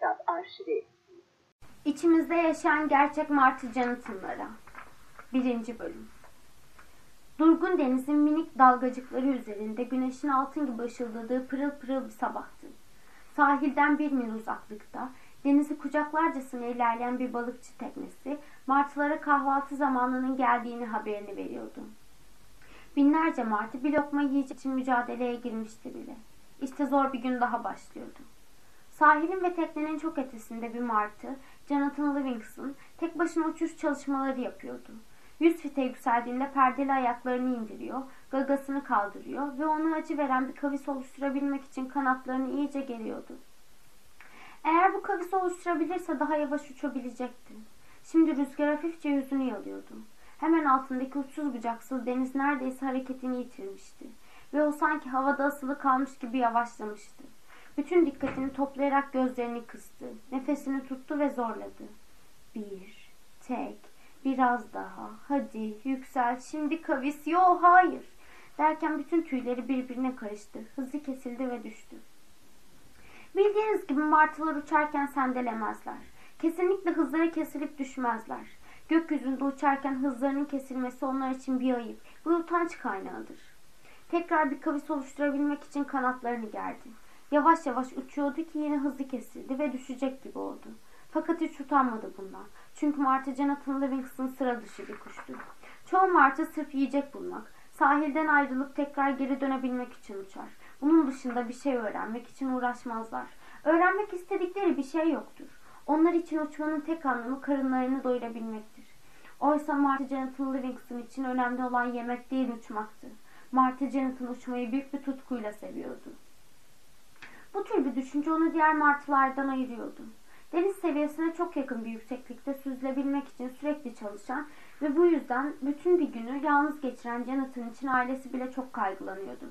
Kitap Arşivi İçimizde yaşayan gerçek martı canıtımlara. Birinci bölüm. Durgun denizin minik dalgacıkları üzerinde güneşin altın gibi ışıldadığı pırıl pırıl bir sabahtı. Sahilden bir mil uzaklıkta denizi kucaklarcasına ilerleyen bir balıkçı teknesi martılara kahvaltı zamanının geldiğini haberini veriyordu. Binlerce martı bir lokma yiyecek için mücadeleye girmişti bile. İşte zor bir gün daha başlıyordu. Sahilin ve teknenin çok ötesinde bir martı, Jonathan Livingston, tek başına uçuş çalışmaları yapıyordu. Yüz fite yükseldiğinde perdeli ayaklarını indiriyor, gagasını kaldırıyor ve ona acı veren bir kavis oluşturabilmek için kanatlarını iyice geriyordu. Eğer bu kavisi oluşturabilirse daha yavaş uçabilecekti. Şimdi rüzgar hafifçe yüzünü yalıyordu. Hemen altındaki uçsuz bucaksız deniz neredeyse hareketini yitirmişti. Ve o sanki havada asılı kalmış gibi yavaşlamıştı. Bütün dikkatini toplayarak gözlerini kıstı. Nefesini tuttu ve zorladı. Bir, tek, biraz daha, hadi, yüksel, şimdi kavis, yo hayır. Derken bütün tüyleri birbirine karıştı. Hızı kesildi ve düştü. Bildiğiniz gibi martılar uçarken sendelemezler. Kesinlikle hızları kesilip düşmezler. Gökyüzünde uçarken hızlarının kesilmesi onlar için bir ayıp, bir utanç kaynağıdır. Tekrar bir kavis oluşturabilmek için kanatlarını gerdi. Yavaş yavaş uçuyordu ki yine hızı kesildi ve düşecek gibi oldu. Fakat hiç utanmadı bundan. Çünkü martı Jonathan Livingston sıra dışı bir kuştu. Çoğu martı sırf yiyecek bulmak, sahilden ayrılıp tekrar geri dönebilmek için uçar. Bunun dışında bir şey öğrenmek için uğraşmazlar. Öğrenmek istedikleri bir şey yoktur. Onlar için uçmanın tek anlamı karınlarını doyurabilmektir. Oysa Marty Jonathan Livingston için önemli olan yemek değil uçmaktı. Marty Jonathan uçmayı büyük bir tutkuyla seviyordu. Bu tür bir düşünce onu diğer martılardan ayırıyordu. Deniz seviyesine çok yakın bir yükseklikte süzülebilmek için sürekli çalışan ve bu yüzden bütün bir günü yalnız geçiren Jonathan için ailesi bile çok kaygılanıyordu.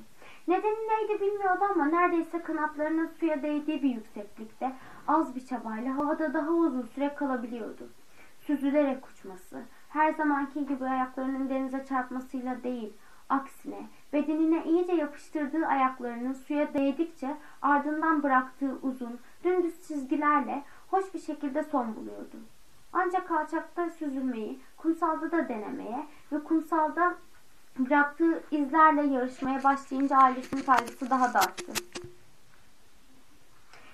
Nedeni neydi bilmiyordu ama neredeyse kanatlarının suya değdiği bir yükseklikte az bir çabayla havada daha uzun süre kalabiliyordu. Süzülerek uçması, her zamanki gibi ayaklarının denize çarpmasıyla değil, aksine bedenine iyice yapıştırdığı ayaklarının suya değdikçe ardından bıraktığı uzun, dümdüz çizgilerle hoş bir şekilde son buluyordu. Ancak alçakta süzülmeyi, kumsalda da denemeye ve kumsalda bıraktığı izlerle yarışmaya başlayınca ailesinin kaygısı daha da arttı.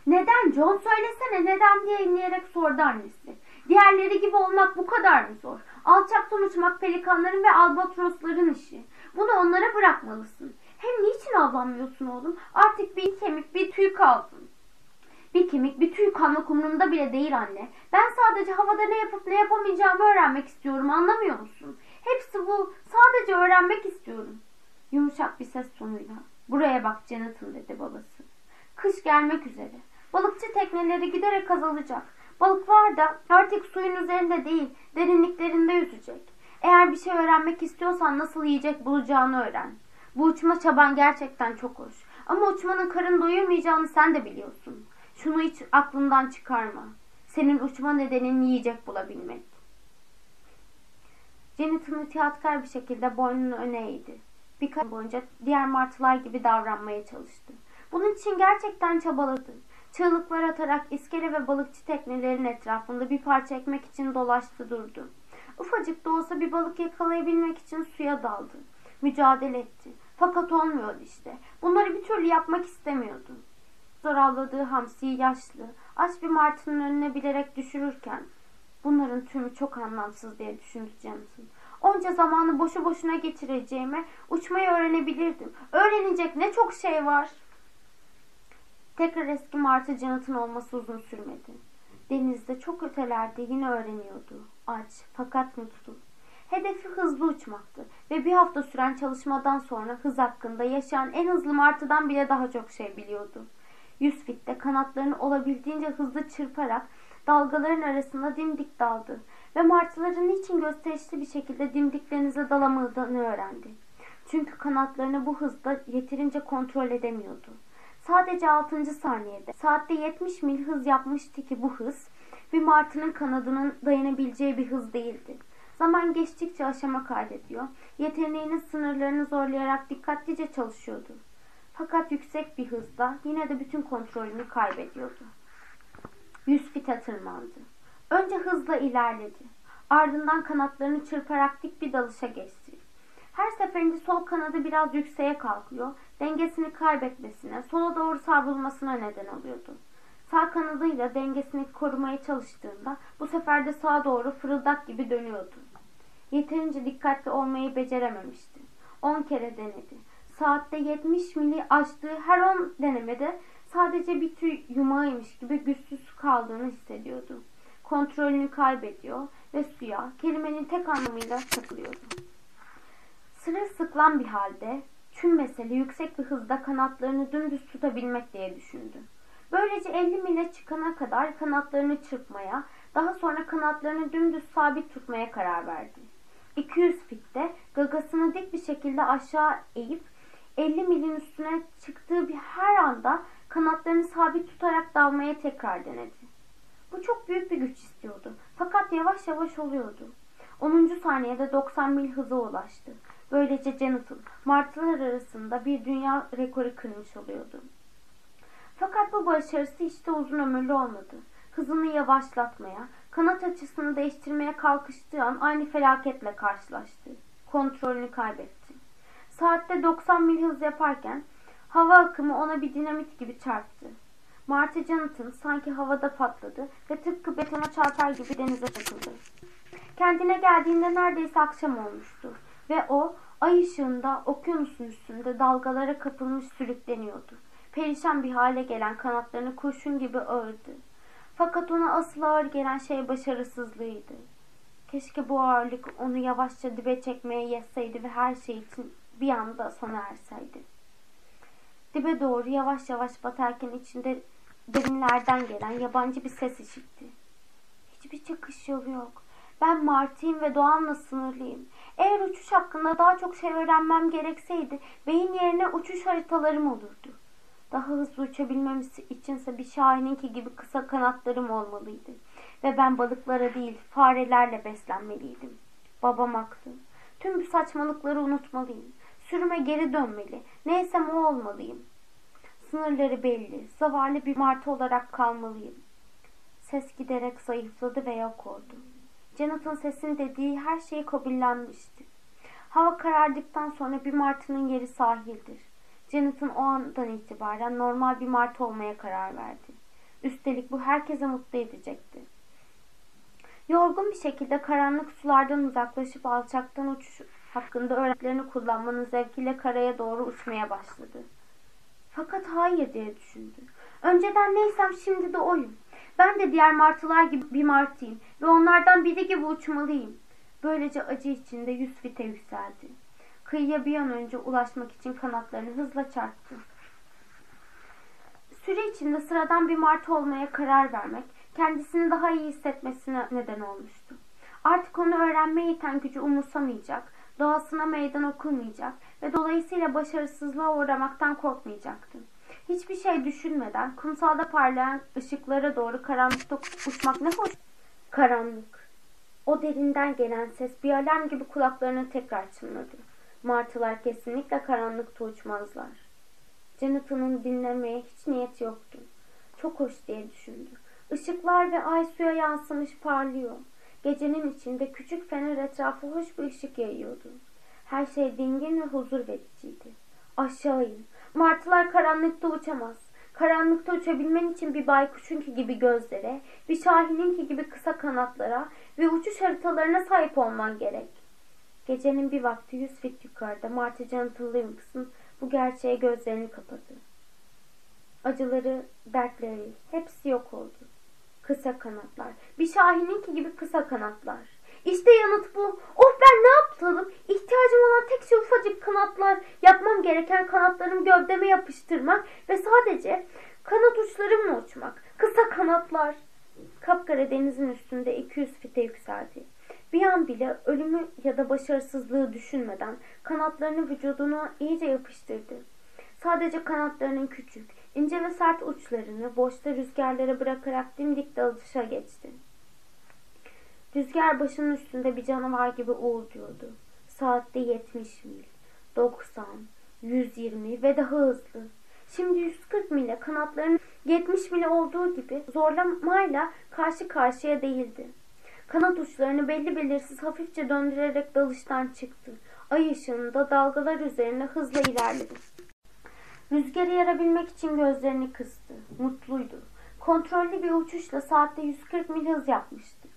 Neden John söylesene neden diye inleyerek sordu annesi. Diğerleri gibi olmak bu kadar mı zor? Alçaktan uçmak pelikanların ve albatrosların işi. Bunu onlara bırakmalısın. Hem niçin avlanmıyorsun oğlum? Artık bir kemik bir tüy kalsın. Bir kemik bir tüy kalmak umurumda bile değil anne. Ben sadece havada ne yapıp ne yapamayacağımı öğrenmek istiyorum anlamıyor musun? Hepsi bu. Sadece öğrenmek istiyorum. Yumuşak bir ses tonuyla. Buraya bak Jonathan dedi babası. Kış gelmek üzere. Balıkçı tekneleri giderek azalacak. Balıklar da artık suyun üzerinde değil, derinliklerinde yüzecek. Eğer bir şey öğrenmek istiyorsan nasıl yiyecek bulacağını öğren. Bu uçma çaban gerçekten çok hoş. Ama uçmanın karın doyurmayacağını sen de biliyorsun. Şunu hiç aklından çıkarma. Senin uçma nedenin yiyecek bulabilmek. Jonathan itiyaatkar bir şekilde boynunu öne eğdi. Birkaç boyunca diğer martılar gibi davranmaya çalıştı. Bunun için gerçekten çabaladı. Çığlıklar atarak iskele ve balıkçı teknelerin etrafında bir parça ekmek için dolaştı durdu. Ufacık da olsa bir balık yakalayabilmek için suya daldı. Mücadele etti. Fakat olmuyordu işte. Bunları bir türlü yapmak istemiyordu. Zor avladığı hamsiyi yaşlı, aç bir martının önüne bilerek düşürürken bunların tümü çok anlamsız diye düşündü Jonathan. Onca zamanı boşu boşuna geçireceğime uçmayı öğrenebilirdim. Öğrenecek ne çok şey var. Tekrar eski Martı Jonathan olması uzun sürmedi. Denizde çok ötelerde yine öğreniyordu. Aç fakat mutlu. Hedefi hızlı uçmaktı ve bir hafta süren çalışmadan sonra hız hakkında yaşayan en hızlı martıdan bile daha çok şey biliyordu. Yüz fitte kanatlarını olabildiğince hızlı çırparak dalgaların arasında dimdik daldı ve martıların niçin gösterişli bir şekilde dimdik denize dalamadığını öğrendi. Çünkü kanatlarını bu hızda yeterince kontrol edemiyordu. Sadece 6. saniyede saatte 70 mil hız yapmıştı ki bu hız bir martının kanadının dayanabileceği bir hız değildi. Zaman geçtikçe aşama kaydediyor, yeteneğinin sınırlarını zorlayarak dikkatlice çalışıyordu. Fakat yüksek bir hızda yine de bütün kontrolünü kaybediyordu. Yüz fite tırmandı. Önce hızla ilerledi. Ardından kanatlarını çırparak dik bir dalışa geçti. Her seferinde sol kanadı biraz yükseğe kalkıyor, dengesini kaybetmesine, sola doğru savrulmasına neden oluyordu. Sağ kanadıyla dengesini korumaya çalıştığında bu sefer de sağa doğru fırıldak gibi dönüyordu. Yeterince dikkatli olmayı becerememişti. 10 kere denedi. Saatte 70 mili aştığı her 10 denemede sadece bir tüy yumağıymış gibi güçsüz kaldığını hissediyordu. Kontrolünü kaybediyor ve suya kelimenin tek anlamıyla takılıyordu. Sırılsıklam bir halde tüm mesele yüksek bir hızda kanatlarını dümdüz tutabilmek diye düşündü. Böylece 50 mile çıkana kadar kanatlarını çırpmaya, daha sonra kanatlarını dümdüz sabit tutmaya karar verdi. 200 fitte gagasını dik bir şekilde aşağı eğip 50 milin üstüne çıktığı bir her anda kanatlarını sabit tutarak dalmaya tekrar denedi. Bu çok büyük bir güç istiyordu. Fakat yavaş yavaş oluyordu. 10. saniyede 90 mil hıza ulaştı. Böylece Jonathan, martılar arasında bir dünya rekoru kırmış oluyordu. Fakat bu başarısı işte uzun ömürlü olmadı. Hızını yavaşlatmaya, kanat açısını değiştirmeye kalkıştığı an aynı felaketle karşılaştı. Kontrolünü kaybetti. Saatte 90 mil hız yaparken hava akımı ona bir dinamit gibi çarptı. Marty Jonathan sanki havada patladı ve tıpkı betona çarpar gibi denize takıldı. Kendine geldiğinde neredeyse akşam olmuştu ve o ay ışığında okyanusun üstünde dalgalara kapılmış sürükleniyordu. Perişan bir hale gelen kanatlarını kurşun gibi ağırdı. Fakat ona asıl ağır gelen şey başarısızlığıydı. Keşke bu ağırlık onu yavaşça dibe çekmeye yetseydi ve her şey için bir anda sona erseydi. Dibe doğru yavaş yavaş batarken içinde derinlerden gelen yabancı bir ses işitti. Hiçbir çıkış yolu yok. Ben Martin ve Doğan'la sınırlıyım. Eğer uçuş hakkında daha çok şey öğrenmem gerekseydi beyin yerine uçuş haritalarım olurdu. Daha hızlı uçabilmemiz içinse bir şahininki gibi kısa kanatlarım olmalıydı. Ve ben balıklara değil farelerle beslenmeliydim. Babam haklı. Tüm bu saçmalıkları unutmalıyım. Sürüme geri dönmeli. Neysem o olmalıyım. Sınırları belli. Zavallı bir martı olarak kalmalıyım. Ses giderek zayıfladı ve yok oldu. Jonathan sesin dediği her şeyi kabullenmişti. Hava karardıktan sonra bir martının yeri sahildir. Jonathan o andan itibaren normal bir martı olmaya karar verdi. Üstelik bu herkese mutlu edecekti. Yorgun bir şekilde karanlık sulardan uzaklaşıp alçaktan uçuş hakkında öğretilerini kullanmanın zevkiyle karaya doğru uçmaya başladı. Fakat hayır diye düşündü. Önceden neysem şimdi de oyum. Ben de diğer martılar gibi bir martıyım ve onlardan biri gibi uçmalıyım. Böylece acı içinde yüz fite yükseldi. Kıyıya bir an önce ulaşmak için kanatlarını hızla çarptı. Süre içinde sıradan bir martı olmaya karar vermek, kendisini daha iyi hissetmesine neden olmuştu. Artık onu öğrenmeye iten gücü umursamayacak, doğasına meydan okunmayacak ve dolayısıyla başarısızlığa uğramaktan korkmayacaktı. Hiçbir şey düşünmeden kumsalda parlayan ışıklara doğru karanlıkta uçmak ne hoş. Karanlık. O derinden gelen ses bir alarm gibi kulaklarına tekrar çınladı. Martılar kesinlikle karanlıkta uçmazlar. Jonathan'ın dinlemeye hiç niyeti yoktu. Çok hoş diye düşündü. Işıklar ve ay suya yansımış parlıyor. Gecenin içinde küçük fener etrafı hoş bir ışık yayıyordu. Her şey dingin ve huzur vericiydi. Aşağı in. Martılar karanlıkta uçamaz. Karanlıkta uçabilmen için bir baykuşunki gibi gözlere, bir şahininki gibi kısa kanatlara ve uçuş haritalarına sahip olman gerek. Gecenin bir vakti yüz fit yukarıda Jonathan Livingston bu gerçeğe gözlerini kapadı. Acıları, dertleri hepsi yok oldu. Kısa kanatlar. Bir şahininki gibi kısa kanatlar. İşte yanıt bu. Of ben ne yaptalım? İhtiyacım olan tek şey ufacık kanatlar. Yapmam gereken kanatlarımı gövdeme yapıştırmak ve sadece kanat uçlarımla uçmak. Kısa kanatlar. Kapkara denizin üstünde 200 fite yükseldi. Bir an bile ölümü ya da başarısızlığı düşünmeden kanatlarını vücuduna iyice yapıştırdı. Sadece kanatlarının küçük, ince ve sert uçlarını boşta rüzgarlara bırakarak dimdik dalışa geçti. Rüzgar başının üstünde bir canavar gibi uğulduyordu. Saatte 70 mil, 90, 120 ve daha hızlı. Şimdi 140 mile kanatlarının 70 mile olduğu gibi zorlamayla karşı karşıya değildi. Kanat uçlarını belli belirsiz hafifçe döndürerek dalıştan çıktı. Ay ışığında dalgalar üzerine hızla ilerledi. Rüzgarı yarabilmek için gözlerini kıstı. Mutluydu. Kontrollü bir uçuşla saatte 140 mil hız yapmıştı.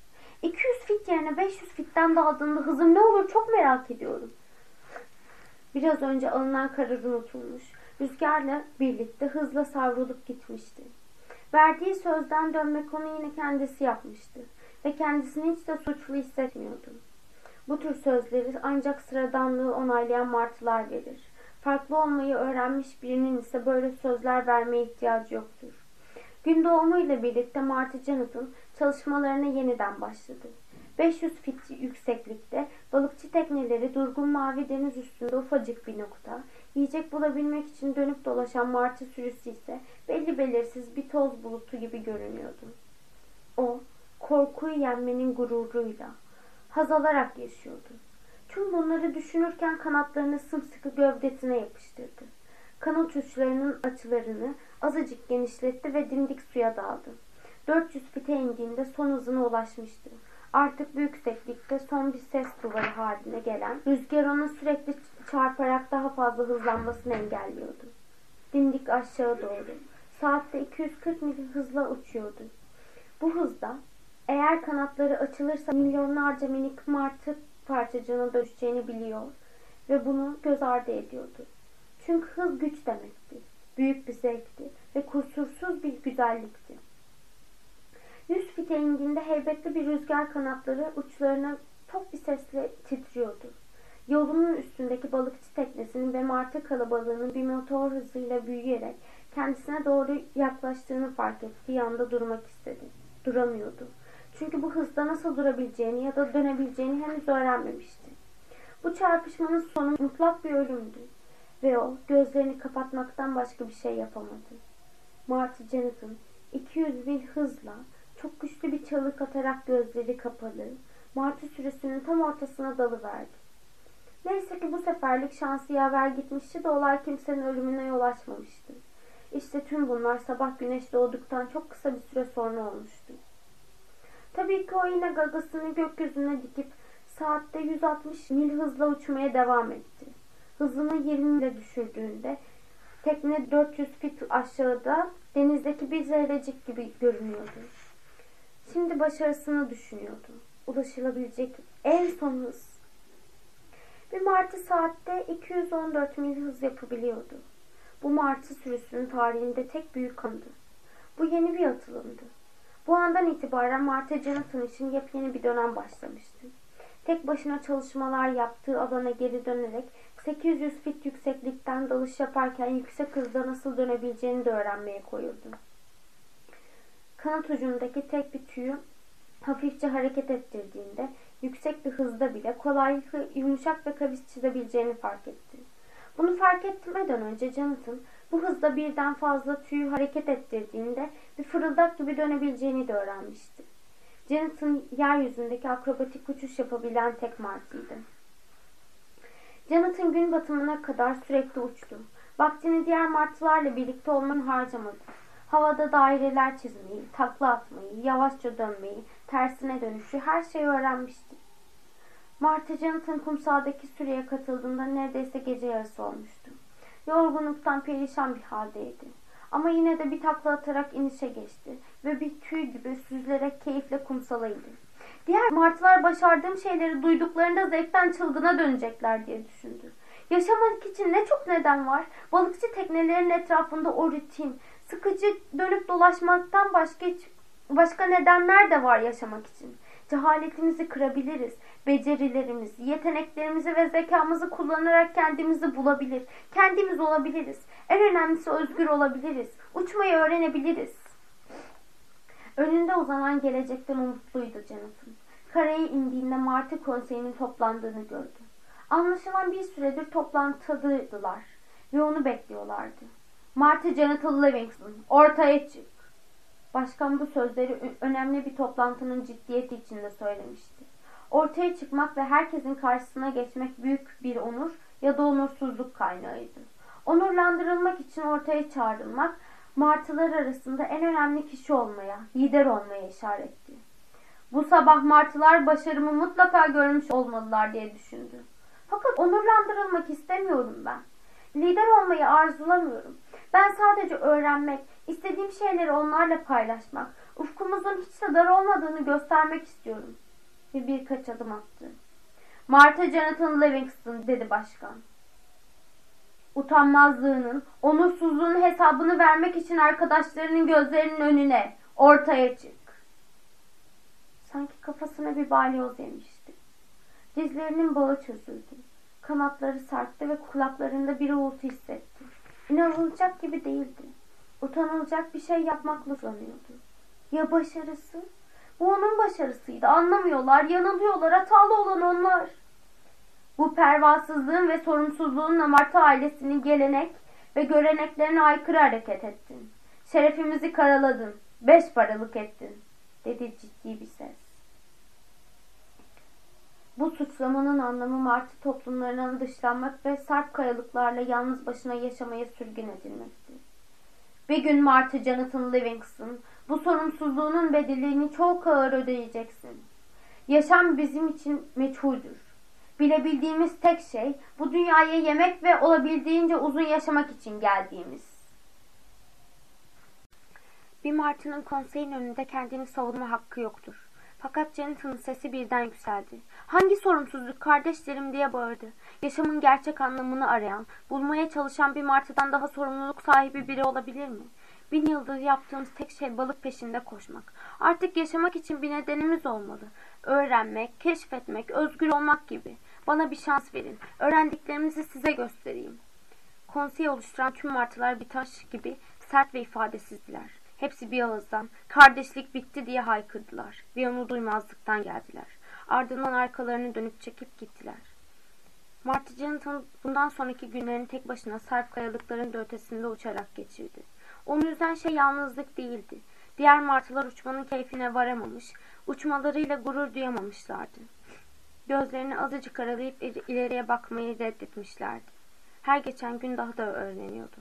200 fit yerine 500 fitten daldığında hızım ne olur çok merak ediyorum. Biraz önce alınan karar unutulmuş. Rüzgarla birlikte hızla savrulup gitmişti. Verdiği sözden dönmek onu yine kendisi yapmıştı. Ve kendisini hiç de suçlu hissetmiyordu. Bu tür sözleri ancak sıradanlığı onaylayan martılar verir. Farklı olmayı öğrenmiş birinin ise böyle sözler vermeye ihtiyacı yoktur. Gün doğumuyla birlikte Martı Jonathan çalışmalarına yeniden başladı. 500 fit yükseklikte balıkçı tekneleri durgun mavi deniz üstünde ufacık bir nokta, yiyecek bulabilmek için dönüp dolaşan martı sürüsü ise belli belirsiz bir toz bulutu gibi görünüyordu. O, korkuyu yenmenin gururuyla, haz alarak yaşıyordu. Tüm bunları düşünürken kanatlarını sımsıkı gövdesine yapıştırdı. Kanat uçlarının açılarını azıcık genişletti ve dimdik suya daldı. 400 fite indiğinde son hızına ulaşmıştı. Artık büyük yükseklikte son bir ses duvarı haline gelen rüzgar onu sürekli çarparak daha fazla hızlanmasını engelliyordu. Dimdik aşağı doğru. Saatte 240 mil hızla uçuyordu. Bu hızda eğer kanatları açılırsa milyonlarca minik martı parçacığına dönüşeceğini biliyor ve bunu göz ardı ediyordu. Çünkü hız güç demekti. Büyük bir zevkti ve kusursuz bir güzellikti. Yüz fite indiğinde heybetli bir rüzgar kanatları uçlarına tok bir sesle titriyordu. Yolunun üstündeki balıkçı teknesinin ve martı kalabalığının bir motor hızıyla büyüyerek kendisine doğru yaklaştığını fark ettiği anda durmak istedi. Duramıyordu. Çünkü bu hızda nasıl durabileceğini ya da dönebileceğini henüz öğrenmemişti. Bu çarpışmanın sonu mutlak bir ölümdü. Ve o gözlerini kapatmaktan başka bir şey yapamadı. Marty Jonathan 200 mil hızla çok güçlü bir çığlık atarak gözleri kapalı Marty sürüsünün tam ortasına dalıverdi. Neyse ki bu seferlik şansı yaver gitmişti de olay kimsenin ölümüne yol açmamıştı. İşte tüm bunlar sabah güneş doğduktan çok kısa bir süre sonra olmuştu. Tabii ki o yine gagasını gökyüzüne dikip saatte 160 mil hızla uçmaya devam etti. Hızını 20 ile düşürdüğünde tekne 400 fit aşağıda denizdeki bir zerrecik gibi görünüyordu. Şimdi başarısını düşünüyordu. Ulaşılabilecek en son hız. Bir martı saatte 214 mil hız yapabiliyordu. Bu martı sürüsünün tarihinde tek büyük andı. Bu yeni bir atılımdı. Bu andan itibaren Martha Jonathan için yepyeni bir dönem başlamıştı. Tek başına çalışmalar yaptığı alana geri dönerek 800 fit yükseklikten dalış yaparken yüksek hızda nasıl dönebileceğini de öğrenmeye koyuldu. Kanat ucundaki tek bir tüyü hafifçe hareket ettirdiğinde yüksek bir hızda bile kolaylıkla yumuşak ve kavis çizebileceğini fark etti. Bunu fark etmeden önce Jonathan bu hızda birden fazla tüyü hareket ettirdiğinde bir fırıldak gibi dönebileceğini de öğrenmişti. Jonathan yeryüzündeki akrobatik uçuş yapabilen tek martıydı. Jonathan gün batımına kadar sürekli uçtu. Vaktini diğer martılarla birlikte olmanı harcamadı. Havada daireler çizmeyi, takla atmayı, yavaşça dönmeyi, tersine dönüşü her şeyi öğrenmişti. Martı Jonathan kumsaldaki süreye katıldığında neredeyse gece yarısı olmuştu. Yorgunluktan perişan bir haldeydi. Ama yine de bir takla atarak inişe geçti ve bir tüy gibi süzülerek keyifle kumsala indi. Diğer martılar başardığım şeyleri duyduklarında zevkten çılgına dönecekler diye düşündü. Yaşamak için ne çok neden var. Balıkçı teknelerin etrafında o rutin, sıkıcı dönüp dolaşmaktan başka başka nedenler de var yaşamak için. Cehaletimizi kırabiliriz. Becerilerimizi, yeteneklerimizi ve zekamızı kullanarak kendimizi bulabilir. Kendimiz olabiliriz. En önemlisi özgür olabiliriz. Uçmayı öğrenebiliriz. Önünde uzanan gelecekten umutluydu Jonathan. Karaya indiğinde Martı konseyinin toplandığını gördü. Anlaşılan bir süredir toplantıdaydılar ve onu bekliyorlardı. Martı Jonathan Livingston, ortaya çık. Başkan bu sözleri önemli bir toplantının ciddiyeti içinde söylemişti. Ortaya çıkmak ve herkesin karşısına geçmek büyük bir onur ya da onursuzluk kaynağıydı. Onurlandırılmak için ortaya çağrılmak, martılar arasında en önemli kişi olmaya, lider olmaya işaretti. Bu sabah martılar başarımı mutlaka görmüş olmalılar diye düşündü. Fakat onurlandırılmak istemiyorum ben. Lider olmayı arzulamıyorum. Ben sadece öğrenmek, istediğim şeyleri onlarla paylaşmak, ufkumuzun hiç de dar olmadığını göstermek istiyorum. Ve birkaç adım attı. Martha Jonathan Livingston dedi başkan. Utanmazlığının, onursuzluğunun hesabını vermek için arkadaşlarının gözlerinin önüne, ortaya çık. Sanki kafasına bir balyoz yemişti. Dizlerinin bağı çözüldü. Kanatları sarktı ve kulaklarında bir uğultu hissetti. İnanılacak gibi değildi. Utanılacak bir şey yapmakla sanıyordu. Ya başarısı? Bu onun başarısıydı. Anlamıyorlar, yanılıyorlar. Hatalı olan onlar. Bu pervasızlığın ve sorumsuzluğunla Marta ailesinin gelenek ve göreneklerine aykırı hareket ettin. Şerefimizi karaladın. Beş paralık ettin. Dedi ciddi bir ses. Bu suçlamanın anlamı Martı toplumlarından dışlanmak ve sarp kayalıklarla yalnız başına yaşamaya sürgün edilmekti. Bir gün Martı Jonathan Livingston bu sorumsuzluğunun bedelini çok ağır ödeyeceksin. Yaşam bizim için meçhuldür. Bilebildiğimiz tek şey bu dünyaya yemek ve olabildiğince uzun yaşamak için geldiğimiz. Bir martının konseyin önünde kendini savunma hakkı yoktur. Fakat Jonathan'ın sesi birden yükseldi. Hangi sorumsuzluk kardeşlerim diye bağırdı. Yaşamın gerçek anlamını arayan, bulmaya çalışan bir martıdan daha sorumluluk sahibi biri olabilir mi? Bin yıldır yaptığımız tek şey balık peşinde koşmak. Artık yaşamak için bir nedenimiz olmalı. Öğrenmek, keşfetmek, özgür olmak gibi. Bana bir şans verin. Öğrendiklerimizi size göstereyim. Konseyi oluşturan tüm martılar bir taş gibi sert ve ifadesizdiler. Hepsi bir ağızdan kardeşlik bitti diye haykırdılar ve onu duymazlıktan geldiler. Ardından arkalarını dönüp çekip gittiler. Marty Jonathan bundan sonraki günlerini tek başına sarp kayalıkların da ötesinde uçarak geçirdi. Onu üzen şey yalnızlık değildi. Diğer martılar uçmanın keyfine varamamış, uçmalarıyla gurur duyamamışlardı. Gözlerini azıcık aralayıp ileriye bakmayı reddetmişlerdi. Her geçen gün daha da öğreniyordu.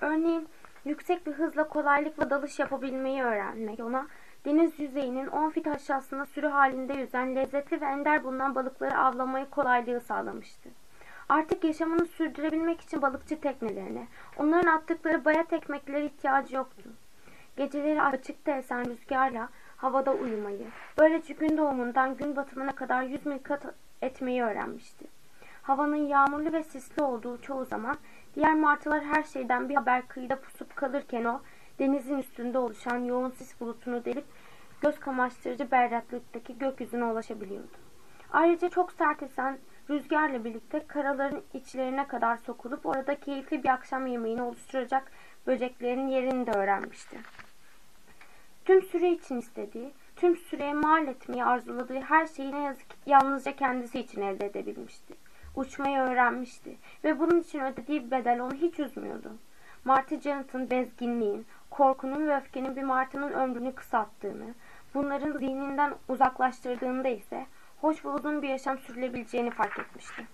Örneğin yüksek bir hızla kolaylıkla dalış yapabilmeyi öğrenmek ona deniz yüzeyinin 10 fit aşağısında sürü halinde yüzen lezzetli ve ender bulunan balıkları avlamayı kolaylığı sağlamıştı. Artık yaşamını sürdürebilmek için balıkçı teknelerine, onların attıkları bayat ekmeklere ihtiyacı yoktu. Geceleri açıkta esen rüzgarla havada uyumayı, böylece gün doğumundan gün batımına kadar yüz mil kat etmeyi öğrenmişti. Havanın yağmurlu ve sisli olduğu çoğu zaman diğer martılar her şeyden bir haber kıyıda pusup kalırken o denizin üstünde oluşan yoğun sis bulutunu delip göz kamaştırıcı berraklıktaki gökyüzüne ulaşabiliyordu. Ayrıca çok sert esen rüzgarla birlikte karaların içlerine kadar sokulup orada keyifli bir akşam yemeğini oluşturacak böceklerin yerini de öğrenmişti. Tüm süre için istediği, tüm süreye mal etmeyi arzuladığı her şeyi ne yazık ki yalnızca kendisi için elde edebilmişti. Uçmayı öğrenmişti ve bunun için ödediği bedel onu hiç üzmüyordu. Marty Jonathan bezginliğin, korkunun ve öfkenin bir martının ömrünü kısalttığını, bunların zihninden uzaklaştırdığında ise hoş uzun bir yaşam sürülebileceğini fark etmişti.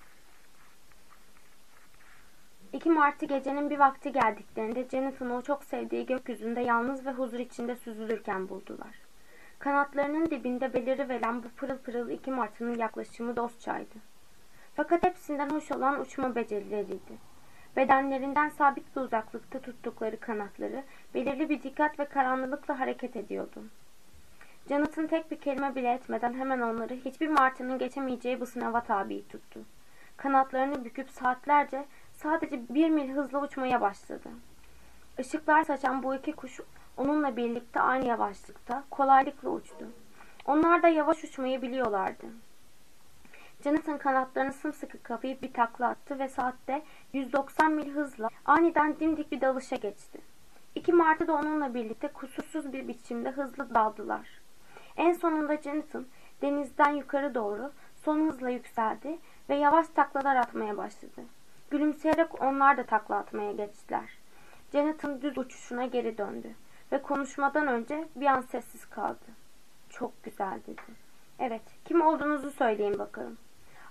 İki Martı gecenin bir vakti geldiklerinde Jonathan o çok sevdiği gökyüzünde yalnız ve huzur içinde süzülürken buldular. Kanatlarının dibinde beliri veren bu pırıl pırıl iki martının yaklaşımı dostçaydı. Fakat hepsinden hoş olan uçma becerileriydi. Bedenlerinden sabit bir uzaklıkta tuttukları kanatları belirli bir dikkat ve kararlılıkla hareket ediyordu. Jonathan tek bir kelime bile etmeden hemen onları hiçbir martının geçemeyeceği bu sınava tabi tuttu. Kanatlarını büküp saatlerce sadece bir mil hızla uçmaya başladı. Işıklar saçan bu iki kuş onunla birlikte aynı yavaşlıkta kolaylıkla uçtu. Onlar da yavaş uçmayı biliyorlardı. Jonathan kanatlarını sımsıkı kapayıp bir takla attı ve saatte 190 mil hızla aniden dimdik bir dalışa geçti. İki martı da onunla birlikte kusursuz bir biçimde hızlı daldılar. En sonunda Jonathan denizden yukarı doğru son hızla yükseldi ve yavaş taklalar atmaya başladı. Gülümseyerek onlar da takla atmaya geçtiler. Jonathan düz uçuşuna geri döndü ve konuşmadan önce bir an sessiz kaldı. Çok güzel dedi. Evet, kim olduğunuzu söyleyin bakalım.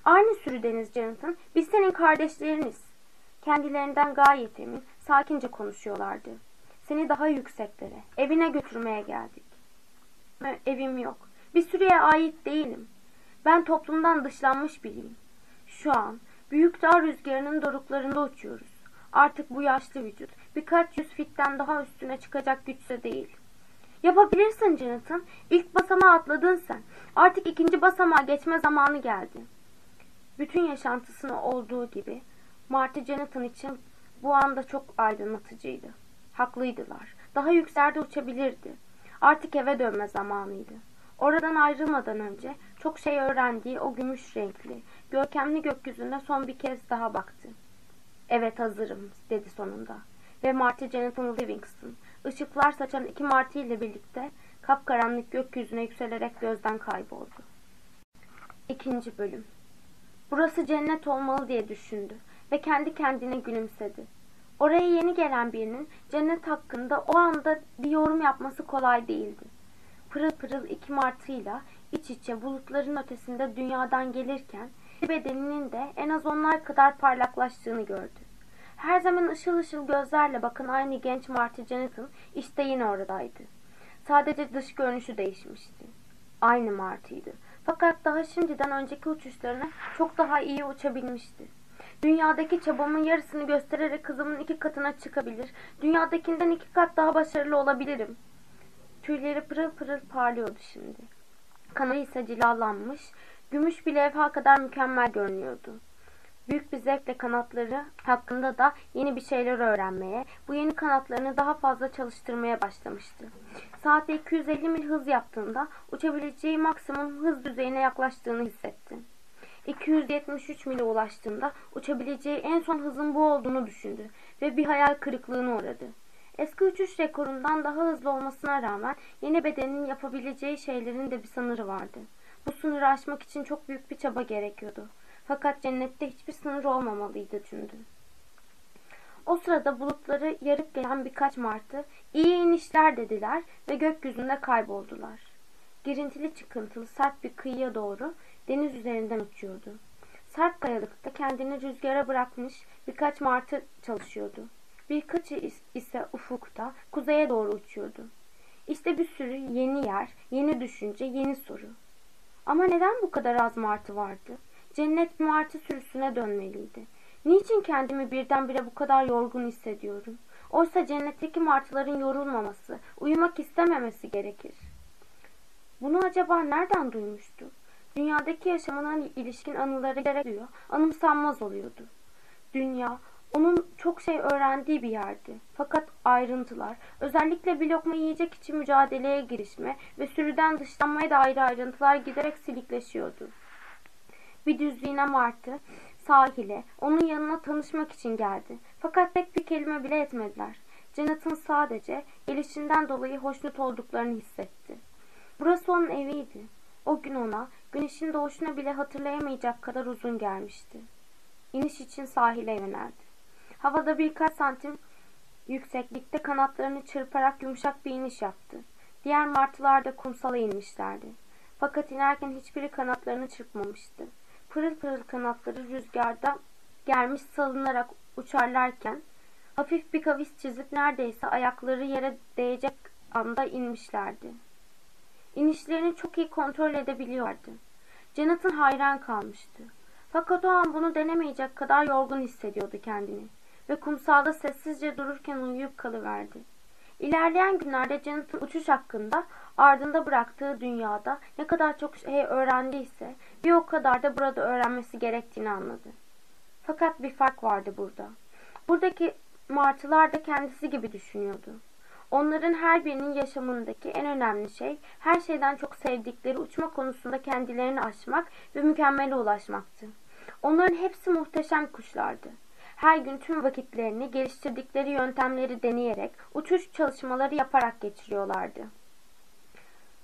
Aynı sürüdeniz Jonathan. Biz senin kardeşleriniz. Kendilerinden gayet emin, sakince konuşuyorlardı. Seni daha yükseklere, evine götürmeye geldik. Evim yok. Bir süreye ait değilim. Ben toplumdan dışlanmış biriyim. Şu an büyük dağ rüzgarının doruklarında uçuyoruz. Artık bu yaşlı vücut birkaç yüz fitten daha üstüne çıkacak güçte değil. Yapabilirsin Jonathan. İlk basamağa atladın sen. Artık ikinci basamağa geçme zamanı geldi. Bütün yaşantısını olduğu gibi Marty Jonathan için bu anda çok aydınlatıcıydı. Haklıydılar. Daha yükseklerde uçabilirdi. Artık eve dönme zamanıydı. Oradan ayrılmadan önce çok şey öğrendiği o gümüş renkli, görkemli gökyüzüne son bir kez daha baktı. Evet hazırım dedi sonunda. Ve Marty Jonathan Livingston, ışıklar saçan iki Marty ile birlikte kapkaranlık gökyüzüne yükselerek gözden kayboldu. İkinci bölüm Burası cennet olmalı diye düşündü ve kendi kendine gülümsedi. Oraya yeni gelen birinin cennet hakkında o anda bir yorum yapması kolay değildi. Pırıl pırıl iki martıyla iç içe bulutların ötesinde dünyadan gelirken bedeninin de en az onlar kadar parlaklaştığını gördü. Her zaman ışıl ışıl gözlerle bakın aynı genç Marty Jonathan işte yine oradaydı. Sadece dış görünüşü değişmişti. Aynı Marty'ydı. Fakat daha şimdiden önceki uçuşlarına çok daha iyi uçabilmişti. Dünyadaki çabamın yarısını göstererek kızımın iki katına çıkabilir. Dünyadakinden iki kat daha başarılı olabilirim. Tüyleri pırıl pırıl parlıyordu şimdi. Kanalı ise cilalanmış, gümüş bir levha kadar mükemmel görünüyordu. Büyük bir zevkle kanatları hakkında da yeni bir şeyler öğrenmeye, bu yeni kanatlarını daha fazla çalıştırmaya başlamıştı. Saatte 250 mil hız yaptığında uçabileceği maksimum hız düzeyine yaklaştığını hissetti. 273 mile ulaştığında uçabileceği en son hızın bu olduğunu düşündü ve bir hayal kırıklığına uğradı. Eski uçuş rekorundan daha hızlı olmasına rağmen yeni bedenin yapabileceği şeylerin de bir sınırı vardı. Bu sınırı aşmak için çok büyük bir çaba gerekiyordu. Fakat cennette hiçbir sınır olmamalıydı düşündü. O sırada bulutları yarıp gelen birkaç martı iyi inişler dediler ve gökyüzünde kayboldular. Girintili çıkıntılı sert bir kıyıya doğru deniz üzerinden uçuyordu. Sert kayalıkta kendini rüzgara bırakmış birkaç martı çalışıyordu. Birkaçı ise ufukta kuzeye doğru uçuyordu. İşte bir sürü yeni yer, yeni düşünce, yeni soru. Ama neden bu kadar az martı vardı? Cennet martı sürüsüne dönmeliydi. Niçin kendimi birdenbire bu kadar yorgun hissediyorum? Oysa cennetteki martıların yorulmaması, uyumak istememesi gerekir. Bunu acaba nereden duymuştu? Dünyadaki yaşamına ilişkin anıları gerekiyor, anımsanmaz oluyordu. Dünya, onun çok şey öğrendiği bir yerdi. Fakat ayrıntılar, özellikle bir lokma yiyecek için mücadeleye girişme ve sürüden dışlanmaya dair ayrıntılar giderek silikleşiyordu. Bir düzlüğüne martı, sahile, onun yanına tanışmak için geldi. Fakat tek bir kelime bile etmediler. Janet'ın sadece gelişinden dolayı hoşnut olduklarını hissetti. Burası onun eviydi. O gün ona güneşin doğuşuna bile hatırlayamayacak kadar uzun gelmişti. İniş için sahile yöneldi. Havada birkaç santim yükseklikte kanatlarını çırparak yumuşak bir iniş yaptı. Diğer martılar da kumsala inmişlerdi. Fakat inerken hiçbiri kanatlarını çırpmamıştı. Pırıl pırıl kanatları rüzgarda germiş salınarak uçarlarken hafif bir kavis çizip neredeyse ayakları yere değecek anda inmişlerdi. İnişlerini çok iyi kontrol edebiliyordu. Jonathan hayran kalmıştı. Fakat o an bunu denemeyecek kadar yorgun hissediyordu kendini ve kumsalda sessizce dururken uyuyup kalıverdi. İlerleyen günlerde Jonathan uçuş hakkında ardında bıraktığı dünyada ne kadar çok şey öğrendiyse bir o kadar da burada öğrenmesi gerektiğini anladı. Fakat bir fark vardı burada. Buradaki martılar da kendisi gibi düşünüyordu. Onların her birinin yaşamındaki en önemli şey her şeyden çok sevdikleri uçma konusunda kendilerini aşmak ve mükemmele ulaşmaktı. Onların hepsi muhteşem kuşlardı. Her gün tüm vakitlerini geliştirdikleri yöntemleri deneyerek uçuş çalışmaları yaparak geçiriyorlardı.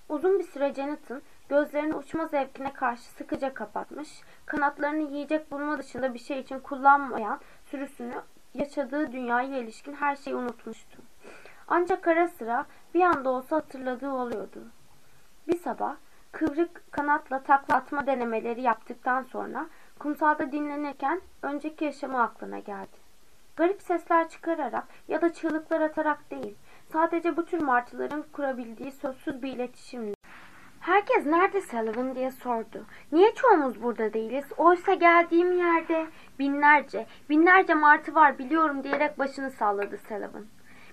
Uzun bir süre Jonathan gözlerini uçma zevkine karşı sıkıca kapatmış, kanatlarını yiyecek bulma dışında bir şey için kullanmayan sürüsünü yaşadığı dünyaya ilişkin her şeyi unutmuştu. Ancak ara sıra bir anda olsa hatırladığı oluyordu. Bir sabah kıvrık kanatla takla atma denemeleri yaptıktan sonra kumsalda dinlenirken önceki yaşamı aklına geldi. Garip sesler çıkararak ya da çığlıklar atarak değil. Sadece bu tür martıların kurabildiği sözsüz bir iletişimdi. Herkes nerede Sullivan diye sordu. Niye çoğumuz burada değiliz? Oysa geldiğim yerde binlerce, binlerce martı var biliyorum diyerek başını salladı Sullivan.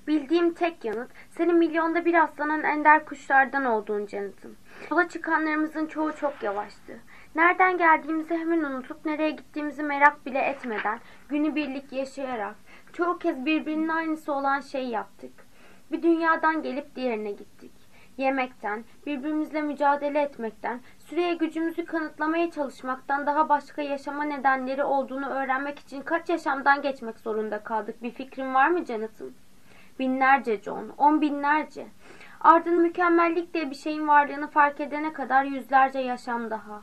Bildiğim tek yanıt senin milyonda bir rastlanan ender kuşlardan olduğun Jonathan. Yola çıkanlarımızın çoğu çok yavaştı. Nereden geldiğimizi hemen unutup nereye gittiğimizi merak bile etmeden günübirlik yaşayarak çoğu kez birbirinin aynısı olan şey yaptık. Bir dünyadan gelip diğerine gittik. Yemekten, birbirimizle mücadele etmekten, süreye gücümüzü kanıtlamaya çalışmaktan daha başka yaşama nedenleri olduğunu öğrenmek için kaç yaşamdan geçmek zorunda kaldık bir fikrin var mı Jonathan? Binlerce John, on binlerce. Ardından mükemmellik diye bir şeyin varlığını fark edene kadar yüzlerce yaşam daha.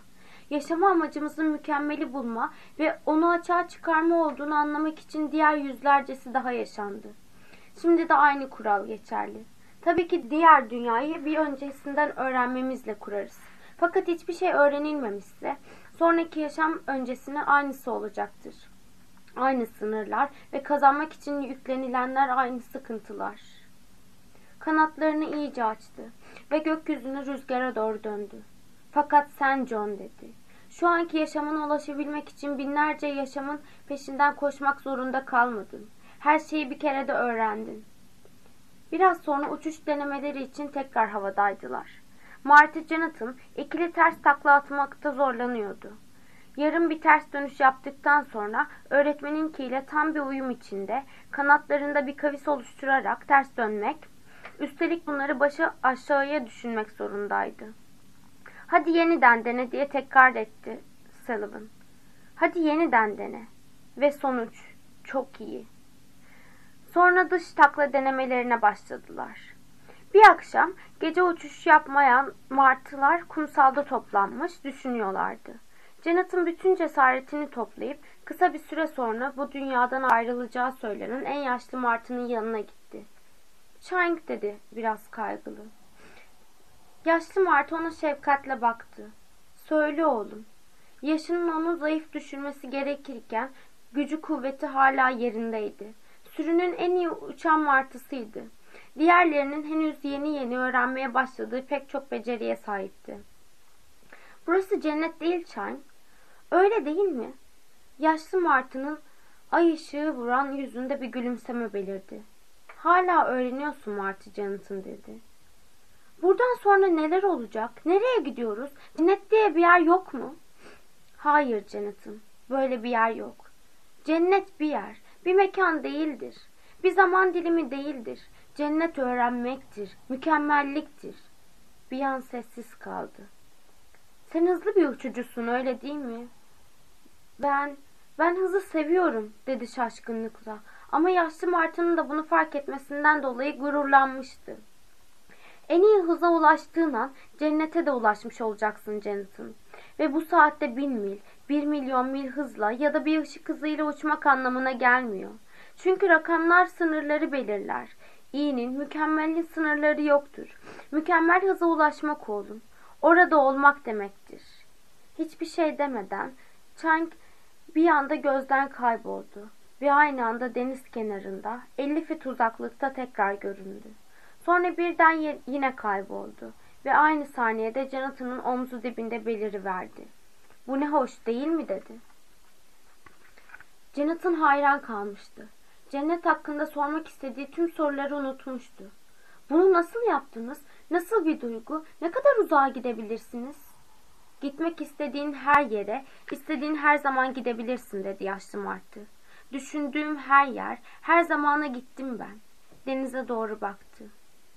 Yaşama amacımızın mükemmeli bulma ve onu açığa çıkarma olduğunu anlamak için diğer yüzlercesi daha yaşandı. Şimdi de aynı kural geçerli. Tabii ki diğer dünyayı bir öncesinden öğrenmemizle kurarız. Fakat hiçbir şey öğrenilmemişse sonraki yaşam öncesine aynısı olacaktır. Aynı sınırlar ve kazanmak için yüklenilenler aynı sıkıntılar. Kanatlarını iyice açtı ve gökyüzünü rüzgara doğru döndü. Fakat sen John dedi. Şu anki yaşamına ulaşabilmek için binlerce yaşamın peşinden koşmak zorunda kalmadın. Her şeyi bir kere de öğrendin. Biraz sonra uçuş denemeleri için tekrar havadaydılar. Marty Jonathan ikili ters takla atmakta zorlanıyordu. Yarım bir ters dönüş yaptıktan sonra öğretmeninkiyle tam bir uyum içinde kanatlarında bir kavis oluşturarak ters dönmek, üstelik bunları başı aşağıya düşünmek zorundaydı. Hadi yeniden dene diye tekrar etti Sullivan. Hadi yeniden dene. Ve sonuç çok iyi. Sonra dış takla denemelerine başladılar. Bir akşam gece uçuş yapmayan martılar kumsalda toplanmış düşünüyorlardı. Jonathan bütün cesaretini toplayıp kısa bir süre sonra bu dünyadan ayrılacağı söylenen en yaşlı martının yanına gitti. Chang dedi biraz kaygılı. Yaşlı martı ona şefkatle baktı. Söyle oğlum. Yaşının onu zayıf düşürmesi gerekirken gücü kuvveti hala yerindeydi. Sürünün en iyi uçan martısıydı. Diğerlerinin henüz yeni yeni öğrenmeye başladığı pek çok beceriye sahipti. Burası cennet değil Chang. Öyle değil mi? Yaşlı martının ay ışığı vuran yüzünde bir gülümseme belirdi. Hala öğreniyorsun Marty Jonathan dedi. Buradan sonra neler olacak? Nereye gidiyoruz? Cennet diye bir yer yok mu? Hayır Jonathan. Böyle bir yer yok. Cennet bir yer. Bir mekan değildir. Bir zaman dilimi değildir. Cennet öğrenmektir. Mükemmelliktir. Bir an sessiz kaldı. Sen hızlı bir uçucusun öyle değil mi? Ben, ben hızı seviyorum dedi şaşkınlıkla. Ama yaşlı Martı'nın da bunu fark etmesinden dolayı gururlanmıştı. En iyi hıza ulaştığın an cennete de ulaşmış olacaksın Jonathan. Ve bu saatte bin mil, bir milyon mil hızla ya da bir ışık hızıyla uçmak anlamına gelmiyor. Çünkü rakamlar sınırları belirler. İyinin, mükemmelin sınırları yoktur. Mükemmel hıza ulaşmak oğlum. Orada olmak demektir. Hiçbir şey demeden Chang bir anda gözden kayboldu ve aynı anda deniz kenarında 50 fit uzaklıkta tekrar göründü. Sonra birden yine kayboldu ve aynı saniyede Jonathan'ın omzu dibinde beliriverdi. Bu ne hoş değil mi dedi. Jonathan hayran kalmıştı. Cennet hakkında sormak istediği tüm soruları unutmuştu. Bunu nasıl yaptınız? Nasıl bir duygu? Ne kadar uzağa gidebilirsiniz? Gitmek istediğin her yere, istediğin her zaman gidebilirsin dedi yaşlı Martı. Düşündüğüm her yer, her zamana gittim ben. Denize doğru baktı.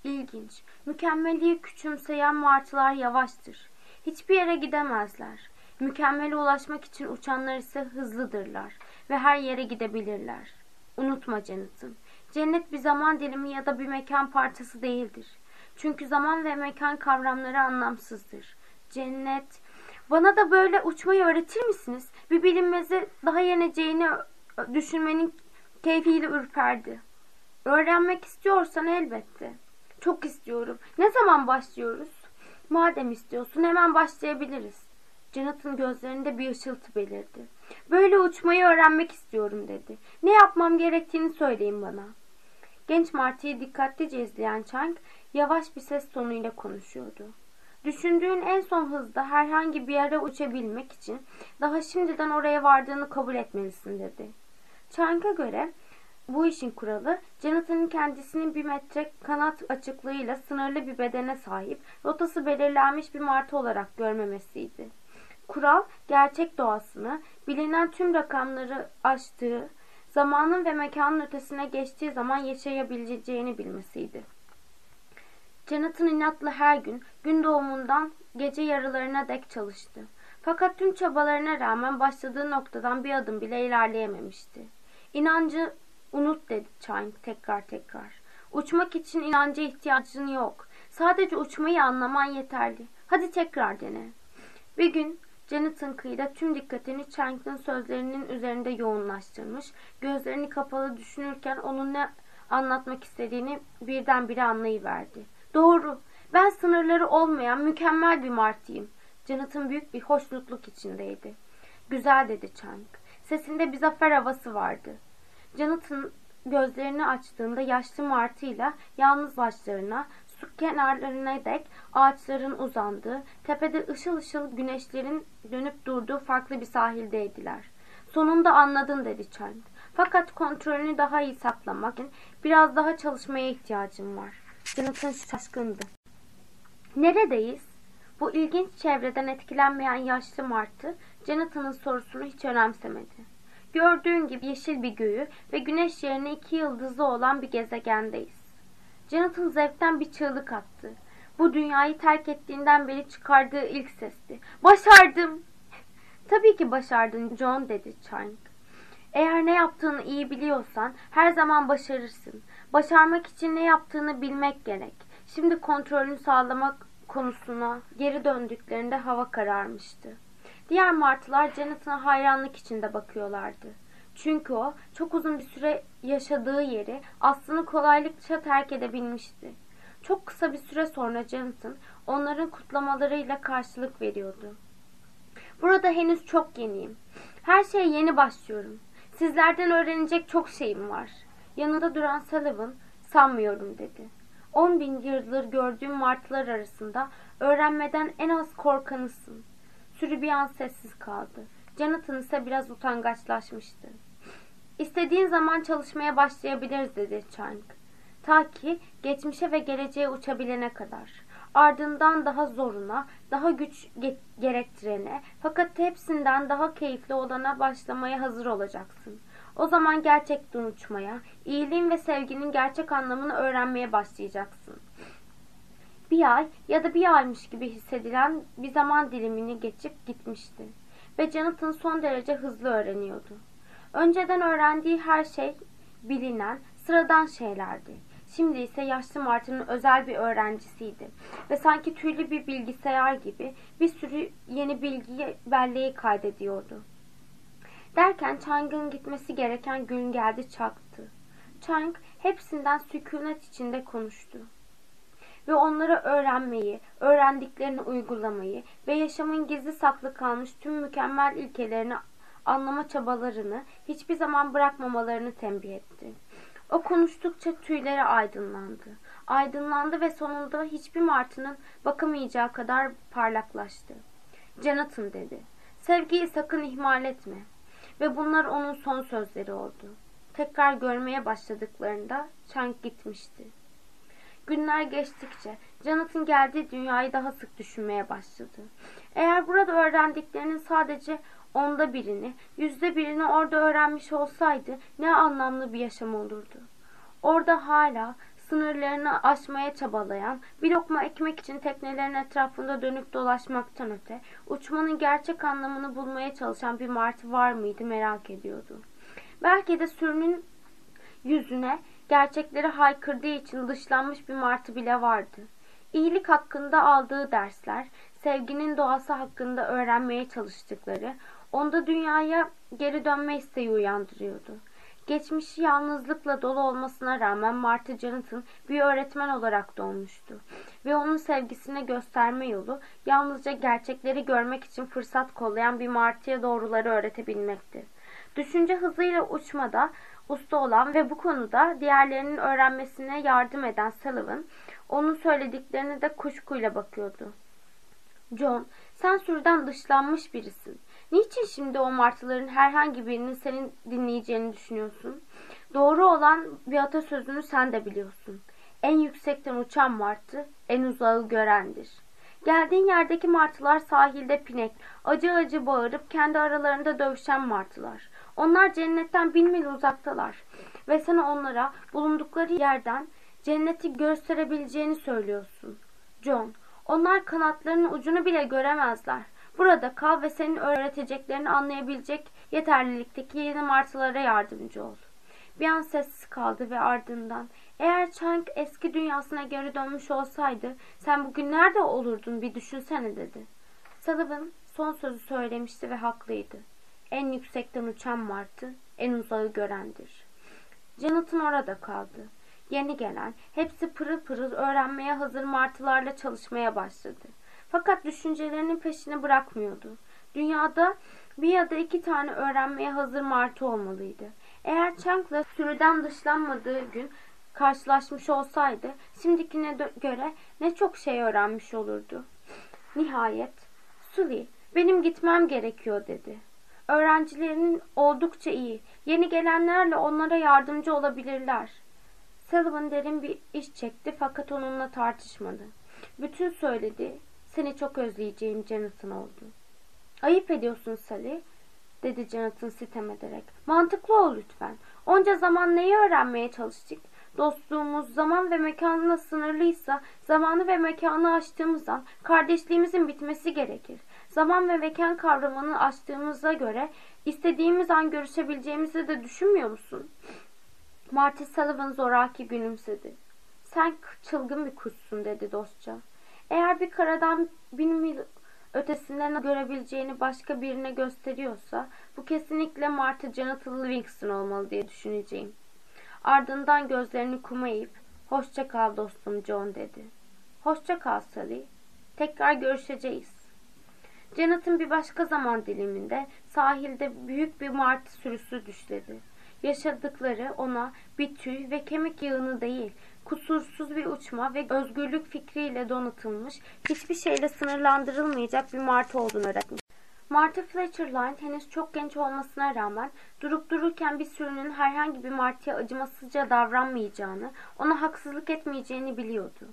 İlginç, mükemmelliği küçümseyen martılar yavaştır. Hiçbir yere gidemezler. Mükemmele ulaşmak için uçanlar ise hızlıdırlar ve her yere gidebilirler. Unutma Jonathan, cennet bir zaman dilimi ya da bir mekan parçası değildir. Çünkü zaman ve mekan kavramları anlamsızdır. Cennet, bana da böyle uçmayı öğretir misiniz? Bir bilinmezi daha yeneceğini düşünmenin keyfiyle ürperdi. Öğrenmek istiyorsan elbette. Çok istiyorum. Ne zaman başlıyoruz? Madem istiyorsun hemen başlayabiliriz. Jonathan gözlerinde bir ışıltı belirdi. Böyle uçmayı öğrenmek istiyorum dedi. Ne yapmam gerektiğini söyleyin bana. Genç Martı'yı dikkatlice izleyen Chang yavaş bir ses tonuyla konuşuyordu. Düşündüğün en son hızda herhangi bir yere uçabilmek için daha şimdiden oraya vardığını kabul etmelisin dedi. Chang'a göre bu işin kuralı Jonathan'ın kendisinin bir metre kanat açıklığıyla sınırlı bir bedene sahip, rotası belirlenmiş bir martı olarak görmemesiydi. Kural, gerçek doğasını, bilinen tüm rakamları aştığı, zamanın ve mekanın ötesine geçtiği zaman yaşayabileceğini bilmesiydi. Jonathan inatla her gün, gün doğumundan gece yarılarına dek çalıştı. Fakat tüm çabalarına rağmen başladığı noktadan bir adım bile ilerleyememişti. İnancı unut dedi Chang tekrar tekrar. Uçmak için inanca ihtiyacın yok. Sadece uçmayı anlaman yeterli. Hadi tekrar dene. Bir gün Jonathan kıyıda tüm dikkatini Chang'ın sözlerinin üzerinde yoğunlaştırmış, gözlerini kapalı düşünürken onun ne anlatmak istediğini birdenbire anlayıverdi. Doğru, ben sınırları olmayan mükemmel bir martıyım. Jonathan büyük bir hoşnutluk içindeydi. Güzel dedi Chang. Sesinde bir zafer havası vardı. Jonathan gözlerini açtığında yaşlı martıyla yalnız başlarına su kenarlarına dek ağaçların uzandığı, tepede ışıl ışıl güneşlerin dönüp durduğu farklı bir sahildeydiler. Sonunda anladın dedi Chang. Fakat kontrolünü daha iyi saklamak için biraz daha çalışmaya ihtiyacım var. Jonathan şaşkındı. Neredeyiz? Bu ilginç çevreden etkilenmeyen yaşlı martı Jonathan'ın sorusunu hiç önemsemedi. Gördüğün gibi yeşil bir göğü ve güneş yerine iki yıldızlı olan bir gezegendeyiz. Jonathan zevkten bir çığlık attı. Bu dünyayı terk ettiğinden beri çıkardığı ilk sesti. Başardım! Tabii ki başardın John dedi Chang. Eğer ne yaptığını iyi biliyorsan her zaman başarırsın. Başarmak için ne yaptığını bilmek gerek. Şimdi kontrolünü sağlamak konusuna geri döndüklerinde hava kararmıştı. Diğer martılar Jonathan'a hayranlık içinde bakıyorlardı. Çünkü o çok uzun bir süre yaşadığı yeri aslında kolaylıkça terk edebilmişti. Çok kısa bir süre sonra Jonathan onların kutlamalarıyla karşılık veriyordu. Burada henüz çok yeniyim. Her şeye yeni başlıyorum. Sizlerden öğrenecek çok şeyim var. Yanında duran Sullivan sanmıyorum dedi. On bin yıldır gördüğüm martılar arasında öğrenmeden en az korkanısın. Sürü bir an sessiz kaldı. Jonathan ise biraz utangaçlaşmıştı. İstediğin zaman çalışmaya başlayabiliriz dedi Chang. Ta ki geçmişe ve geleceğe uçabilene kadar. Ardından daha zoruna, daha güç ge- gerektirene fakat hepsinden daha keyifli olana başlamaya hazır olacaksın. O zaman gerçekten uçmaya, iyiliğin ve sevginin gerçek anlamını öğrenmeye başlayacaksın. Bir ay ya da bir aymış gibi hissedilen bir zaman dilimini geçip gitmişti. Ve Jonathan son derece hızlı öğreniyordu. Önceden öğrendiği her şey bilinen, sıradan şeylerdi. Şimdi ise yaşlı Martin'in özel bir öğrencisiydi ve sanki tüylü bir bilgisayar gibi bir sürü yeni bilgiyi belleği kaydediyordu. Derken Chang'ın gitmesi gereken gün geldi çaktı. Chang hepsinden sükunet içinde konuştu. Ve onlara öğrenmeyi, öğrendiklerini uygulamayı ve yaşamın gizli saklı kalmış tüm mükemmel ilkelerini anlama çabalarını hiçbir zaman bırakmamalarını tembih etti. O konuştukça tüyleri aydınlandı. Aydınlandı ve sonunda hiçbir martının bakamayacağı kadar parlaklaştı. Jonathan dedi. Sevgiyi sakın ihmal etme. Ve bunlar onun son sözleri oldu. Tekrar görmeye başladıklarında Chang gitmişti. Günler geçtikçe Jonathan geldiği dünyayı daha sık düşünmeye başladı. Eğer burada öğrendiklerinin sadece onda birini, yüzde birini orada öğrenmiş olsaydı ne anlamlı bir yaşam olurdu. Orada hala sınırlarını aşmaya çabalayan, bir lokma ekmek için teknelerin etrafında dönüp dolaşmaktan öte, uçmanın gerçek anlamını bulmaya çalışan bir martı var mıydı merak ediyordu. Belki de sürünün yüzüne gerçekleri haykırdığı için dışlanmış bir martı bile vardı. İyilik hakkında aldığı dersler, sevginin doğası hakkında öğrenmeye çalıştıkları, onda dünyaya geri dönme isteği uyandırıyordu. Geçmişi yalnızlıkla dolu olmasına rağmen Martha Jonathan bir öğretmen olarak doğmuştu. Ve onun sevgisine gösterme yolu yalnızca gerçekleri görmek için fırsat kollayan bir Martı'ya doğruları öğretebilmekti. Düşünce hızıyla uçmada usta olan ve bu konuda diğerlerinin öğrenmesine yardım eden Sullivan, onun söylediklerini de kuşkuyla bakıyordu. John, sen sürüden dışlanmış birisin. Niçin şimdi o martıların herhangi birinin senin dinleyeceğini düşünüyorsun? Doğru olan bir atasözünü sen de biliyorsun. En yüksekten uçan martı en uzağı görendir. Geldiğin yerdeki martılar sahilde pinek, acı acı bağırıp kendi aralarında dövüşen martılar. Onlar cennetten bin mil uzaktalar ve sen onlara bulundukları yerden cenneti gösterebileceğini söylüyorsun. John, onlar kanatlarının ucunu bile göremezler. Burada kal ve senin öğreteceklerini anlayabilecek yeterlilikteki yeni martılara yardımcı ol. Bir an sessiz kaldı ve ardından eğer Chang eski dünyasına geri dönmüş olsaydı sen bugün nerede olurdun bir düşünsene dedi. Sullivan son sözü söylemişti ve haklıydı. En yüksekten uçan martı en uzağı görendir. Jonathan orada kaldı. Yeni gelen, hepsi pırıl pırıl öğrenmeye hazır martılarla çalışmaya başladı. Fakat düşüncelerinin peşini bırakmıyordu. Dünyada bir ya da iki tane öğrenmeye hazır martı olmalıydı. Eğer Chank'la sürüden dışlanmadığı gün karşılaşmış olsaydı şimdikine göre ne çok şey öğrenmiş olurdu. Nihayet Sully benim gitmem gerekiyor dedi. Öğrencilerinin oldukça iyi. Yeni gelenlerle onlara yardımcı olabilirler. Sullivan derin bir iş çekti fakat onunla tartışmadı. Bütün söyledi seni çok özleyeceğim Jonathan oldu. Ayıp ediyorsun Sally dedi Jonathan sitem ederek. Mantıklı ol lütfen. Onca zaman neyi öğrenmeye çalıştık? Dostluğumuz zaman ve mekanla sınırlıysa zamanı ve mekanı aştığımız an kardeşliğimizin bitmesi gerekir. Zaman ve mekan kavramını aştığımıza göre istediğimiz an görüşebileceğimizi de düşünmüyor musun? Marty Sullivan zoraki gülümsedi. Sen çılgın bir kuşsun dedi dostça. Eğer bir karadan bin mil ötesinden görebileceğini başka birine gösteriyorsa bu kesinlikle Martha Jonathan Livingston olmalı diye düşüneceğim. Ardından gözlerini kuma eğip hoşça kal dostum John dedi. Hoşça kal Sally. Tekrar görüşeceğiz. Jonathan bir başka zaman diliminde sahilde büyük bir martı sürüsü düşledi. Yaşadıkları ona bir tüy ve kemik yığını değil, kusursuz bir uçma ve özgürlük fikriyle donatılmış, hiçbir şeyle sınırlandırılmayacak bir martı olduğunu öğretmiş. Martha Fletcher Line henüz çok genç olmasına rağmen durup dururken bir sürünün herhangi bir martıya acımasızca davranmayacağını, ona haksızlık etmeyeceğini biliyordu.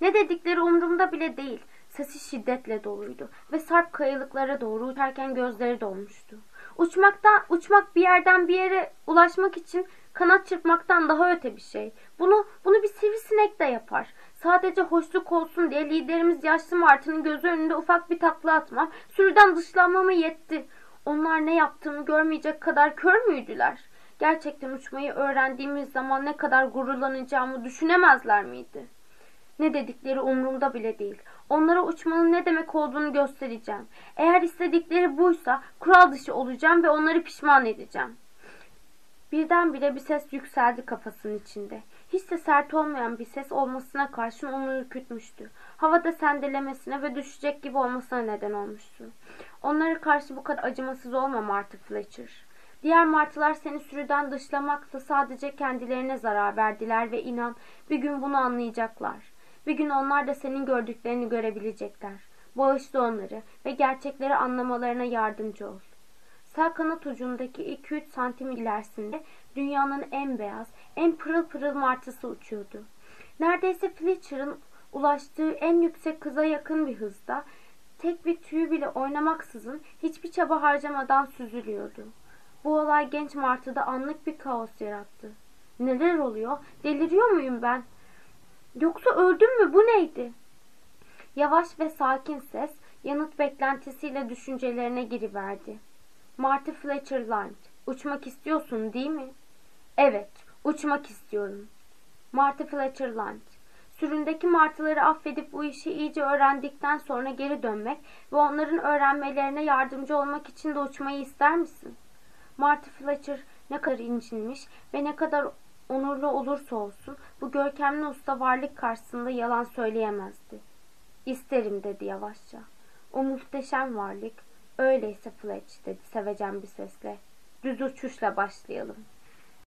Ne dedikleri umurumda bile değil. Sesi şiddetle doluydu ve sarp kayalıklara doğru uçarken gözleri dolmuştu. Uçmaktan, uçmak bir yerden bir yere ulaşmak için kanat çırpmaktan daha öte bir şey. Bunu, bunu bir sivrisinek de yapar. Sadece hoşluk olsun diye liderimiz yaşlı Martı'nın gözü önünde ufak bir takla atmam, sürüden dışlanmama yetti. Onlar ne yaptığımı görmeyecek kadar kör müydüler? Gerçekten uçmayı öğrendiğimiz zaman ne kadar gururlanacağımı düşünemezler miydi? Ne dedikleri umurumda bile değil. Onlara uçmanın ne demek olduğunu göstereceğim. Eğer istedikleri buysa kural dışı olacağım ve onları pişman edeceğim. Birdenbire bir ses yükseldi kafasının içinde. Hiç de sert olmayan bir ses olmasına karşın onu ürkütmüştü. Havada sendelemesine ve düşecek gibi olmasına neden olmuştu. Onlara karşı bu kadar acımasız olma Martha Fletcher. Diğer martılar seni sürüden dışlamakla sadece kendilerine zarar verdiler ve inan bir gün bunu anlayacaklar. Bir gün onlar da senin gördüklerini görebilecekler. Bağışla onları ve gerçekleri anlamalarına yardımcı ol. Sağ kanat ucundaki 2-3 santim ilerisinde dünyanın en beyaz, en pırıl pırıl martısı uçuyordu. Neredeyse Fletcher'ın ulaştığı en yüksek hıza yakın bir hızda tek bir tüyü bile oynamaksızın hiçbir çaba harcamadan süzülüyordu. Bu olay genç martıda anlık bir kaos yarattı. Neler oluyor? Deliriyor muyum ben? Yoksa öldüm mü? Bu neydi? Yavaş ve sakin ses yanıt beklentisiyle düşüncelerine giriverdi. Marty Fletcher Lind, uçmak istiyorsun değil mi? Evet, uçmak istiyorum. Marty Fletcher Lind, süründeki martıları affedip bu işi iyice öğrendikten sonra geri dönmek ve onların öğrenmelerine yardımcı olmak için de uçmayı ister misin? Marty Fletcher ne kadar incinmiş ve ne kadar onurlu olursa olsun bu görkemli usta varlık karşısında yalan söyleyemezdi. İsterim dedi yavaşça. O muhteşem varlık, öyleyse Fletch dedi sevecen bir sesle. Düz uçuşla başlayalım.